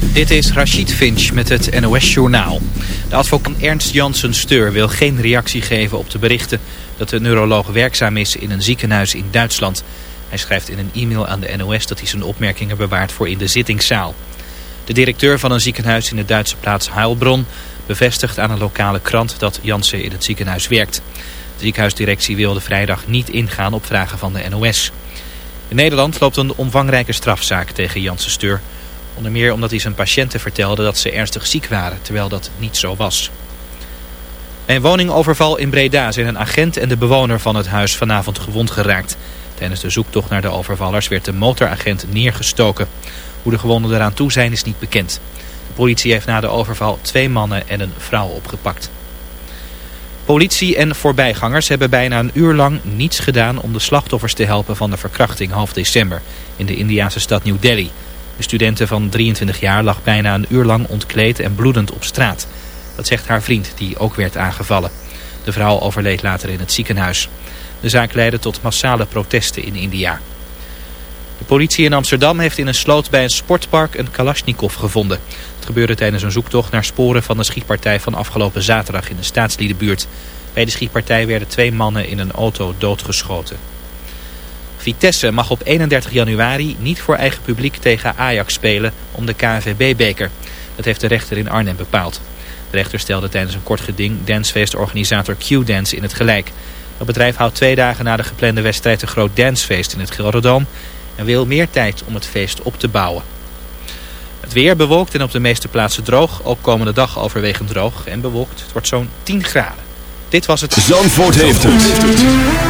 Dit is Rachid Finch met het NOS-journaal. De advocaat Ernst Janssen Steur wil geen reactie geven op de berichten... dat de neuroloog werkzaam is in een ziekenhuis in Duitsland. Hij schrijft in een e-mail aan de NOS dat hij zijn opmerkingen bewaart voor in de zittingszaal. De directeur van een ziekenhuis in de Duitse plaats Heilbronn... bevestigt aan een lokale krant dat Janssen in het ziekenhuis werkt. De ziekenhuisdirectie wilde vrijdag niet ingaan op vragen van de NOS. In Nederland loopt een omvangrijke strafzaak tegen Janssen Steur... Onder meer omdat hij zijn patiënten vertelde dat ze ernstig ziek waren, terwijl dat niet zo was. Bij een woningoverval in Breda zijn een agent en de bewoner van het huis vanavond gewond geraakt. Tijdens de zoektocht naar de overvallers werd de motoragent neergestoken. Hoe de gewonden eraan toe zijn is niet bekend. De politie heeft na de overval twee mannen en een vrouw opgepakt. Politie en voorbijgangers hebben bijna een uur lang niets gedaan om de slachtoffers te helpen van de verkrachting half december in de Indiase stad New Delhi. De studente van 23 jaar lag bijna een uur lang ontkleed en bloedend op straat. Dat zegt haar vriend, die ook werd aangevallen. De vrouw overleed later in het ziekenhuis. De zaak leidde tot massale protesten in India. De politie in Amsterdam heeft in een sloot bij een sportpark een Kalashnikov gevonden. Het gebeurde tijdens een zoektocht naar sporen van de schietpartij van afgelopen zaterdag in de staatsliedenbuurt. Bij de schietpartij werden twee mannen in een auto doodgeschoten. Vitesse mag op 31 januari niet voor eigen publiek tegen Ajax spelen om de KNVB-beker. Dat heeft de rechter in Arnhem bepaald. De rechter stelde tijdens een kort geding dancefeestorganisator Q-Dance in het gelijk. Het bedrijf houdt twee dagen na de geplande wedstrijd een groot dancefeest in het Gelderdoom... en wil meer tijd om het feest op te bouwen. Het weer bewolkt en op de meeste plaatsen droog. Ook komende dag overwegend droog en bewolkt. Het wordt zo'n 10 graden. Dit was het... Zandvoort heeft het.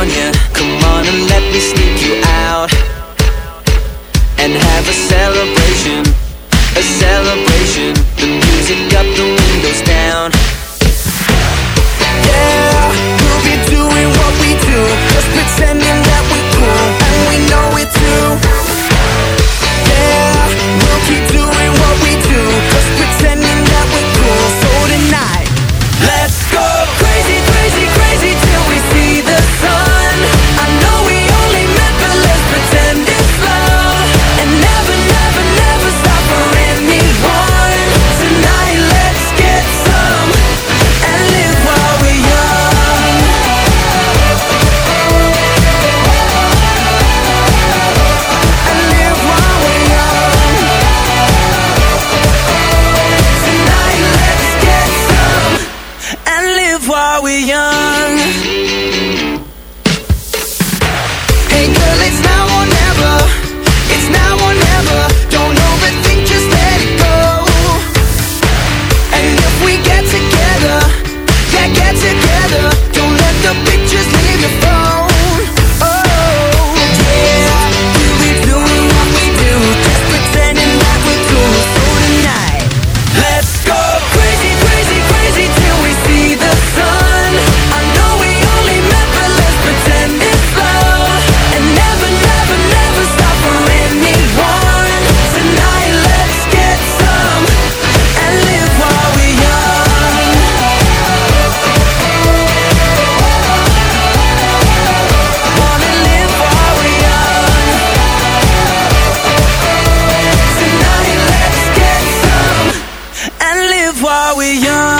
on, yeah Come on and let me we young.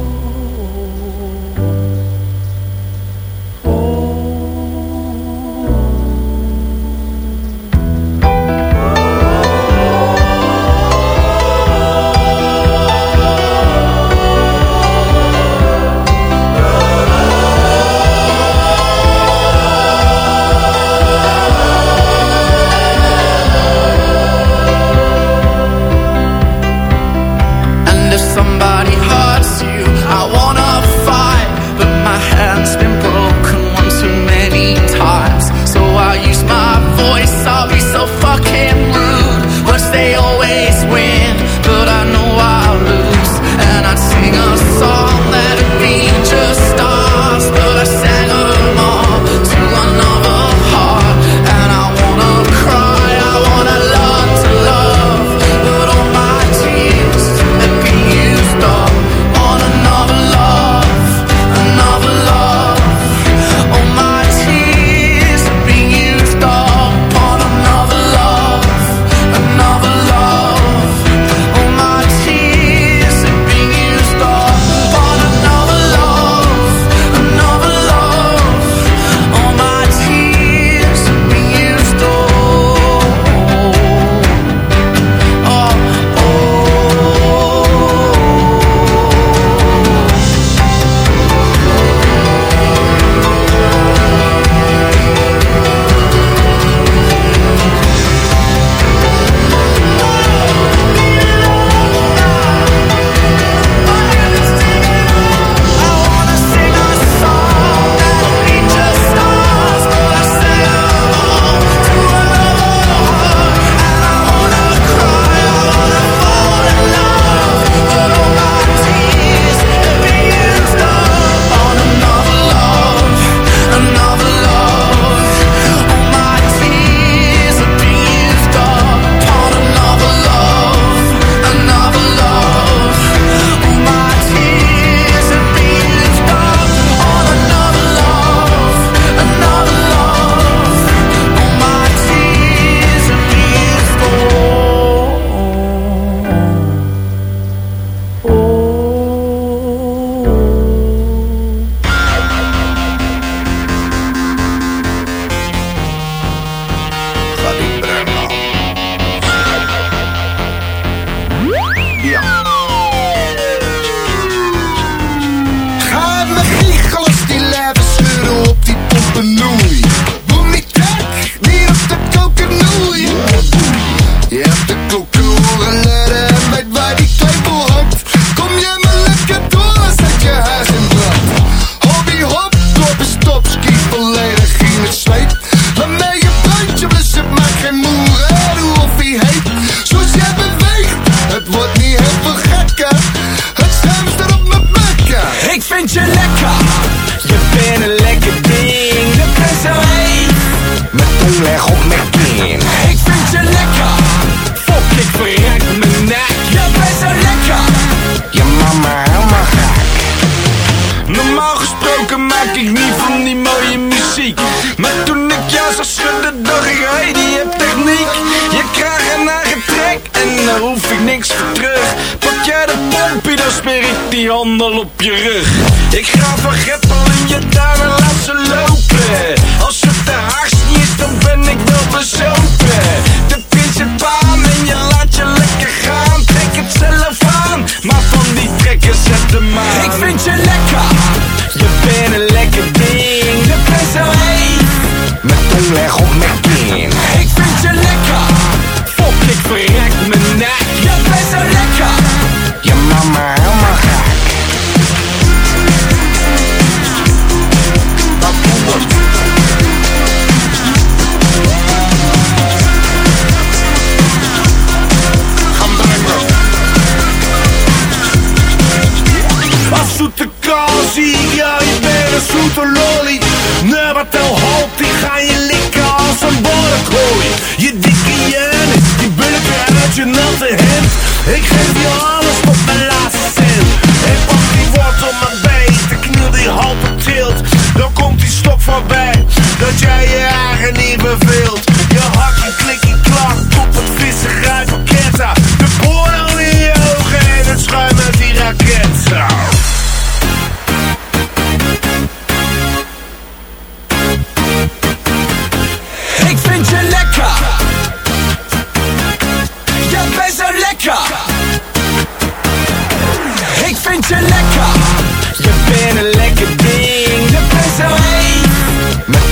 zoete lolly. Nou, al hoop, die ga je likken als een borrekooi. Je dikke Janis, die bulken uit je natte hemd. Ik geef je alles tot mijn laatste cent. Ik pak die wortel mijn been, de kniel die halve tilt. Dan komt die stok voorbij, dat jij je eigen niet beveelt.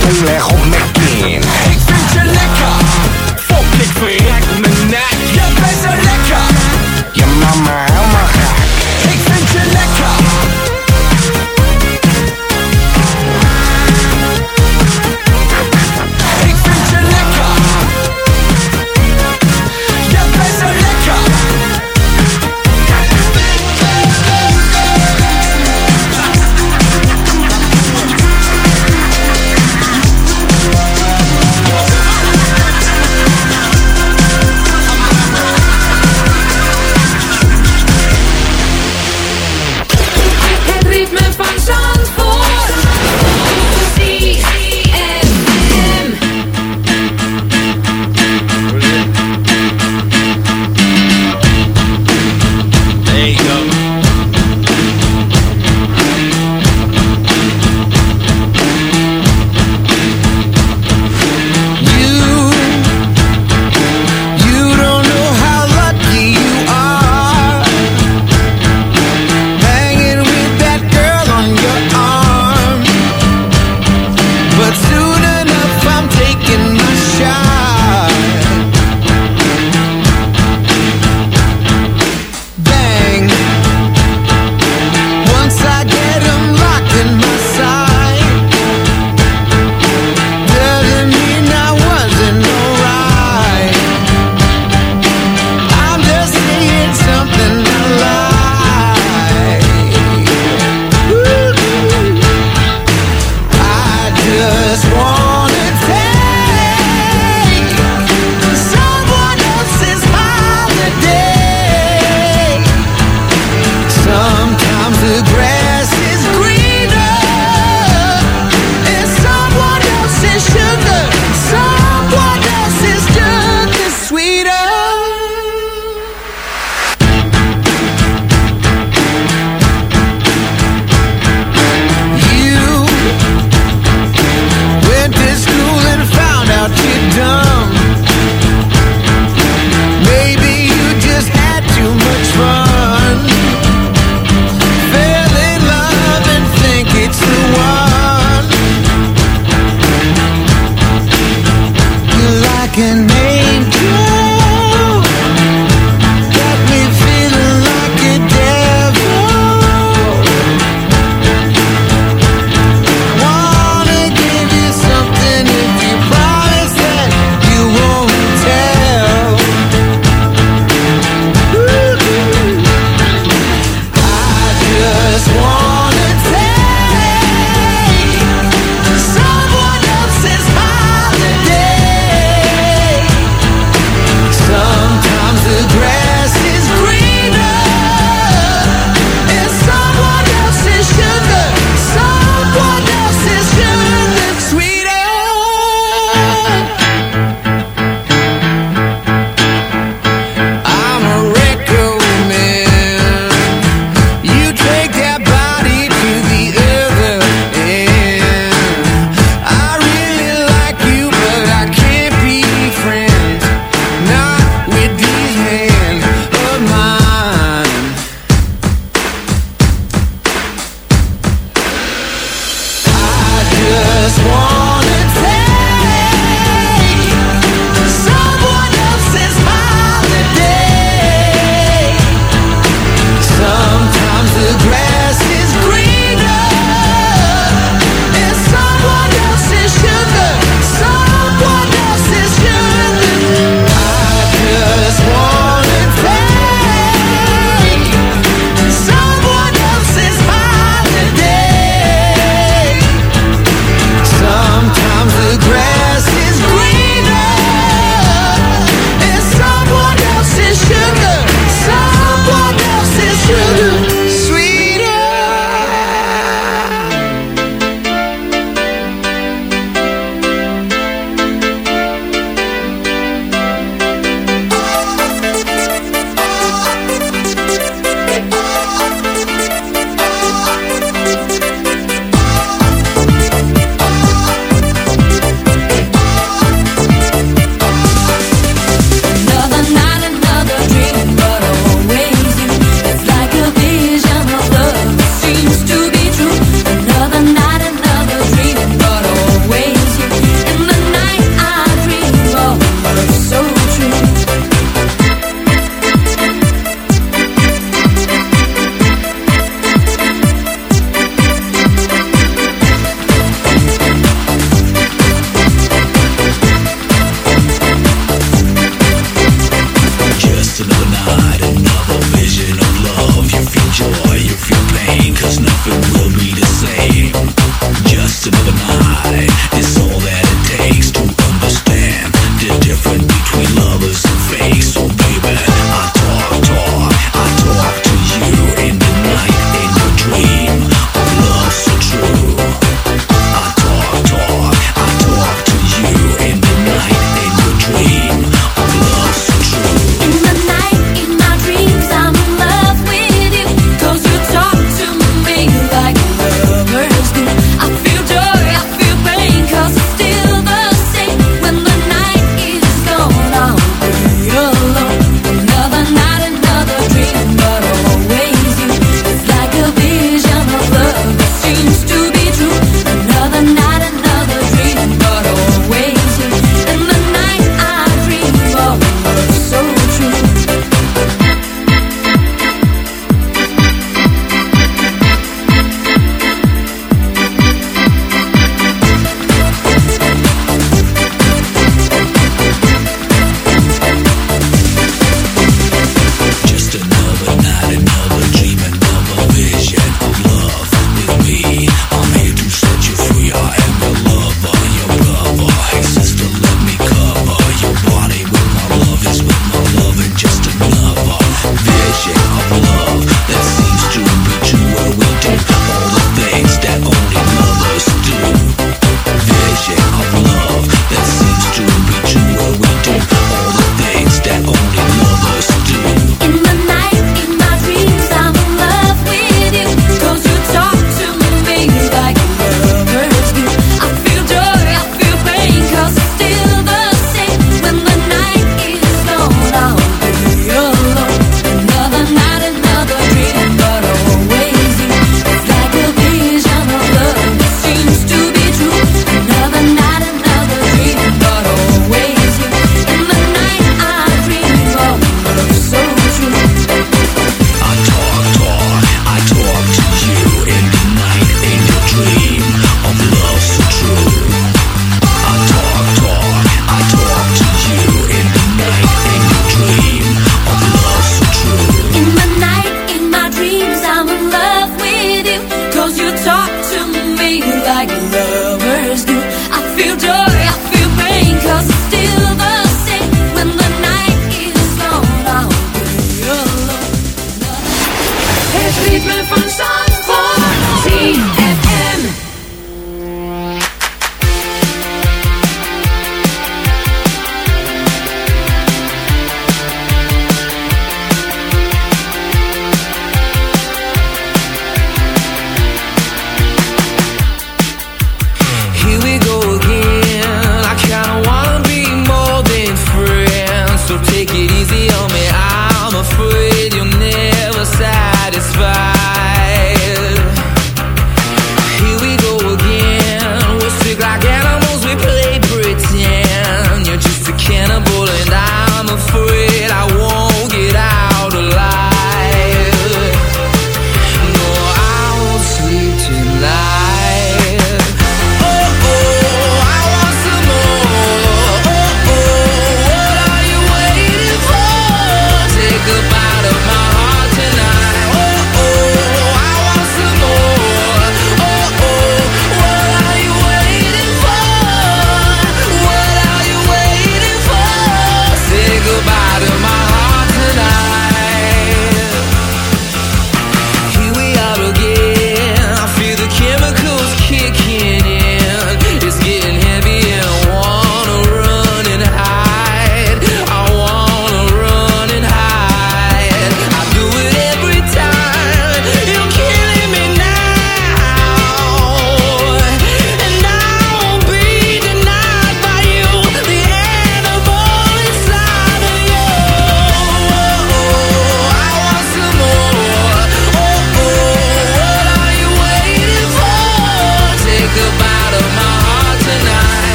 东来红美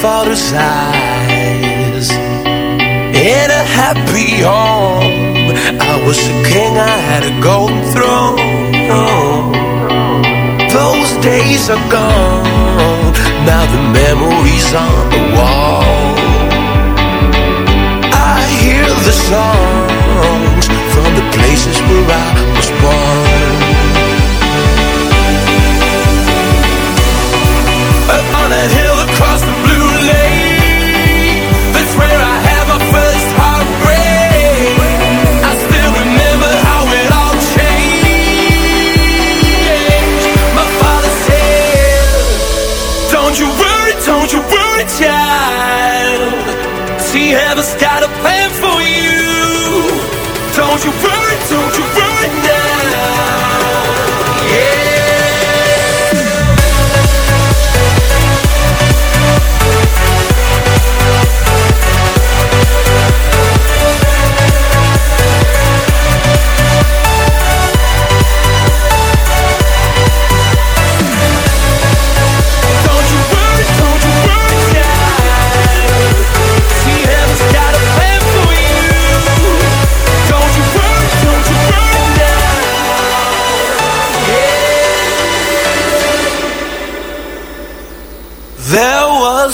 father's eyes. In a happy home, I was a king, I had a golden throne. Those days are gone, now the memories on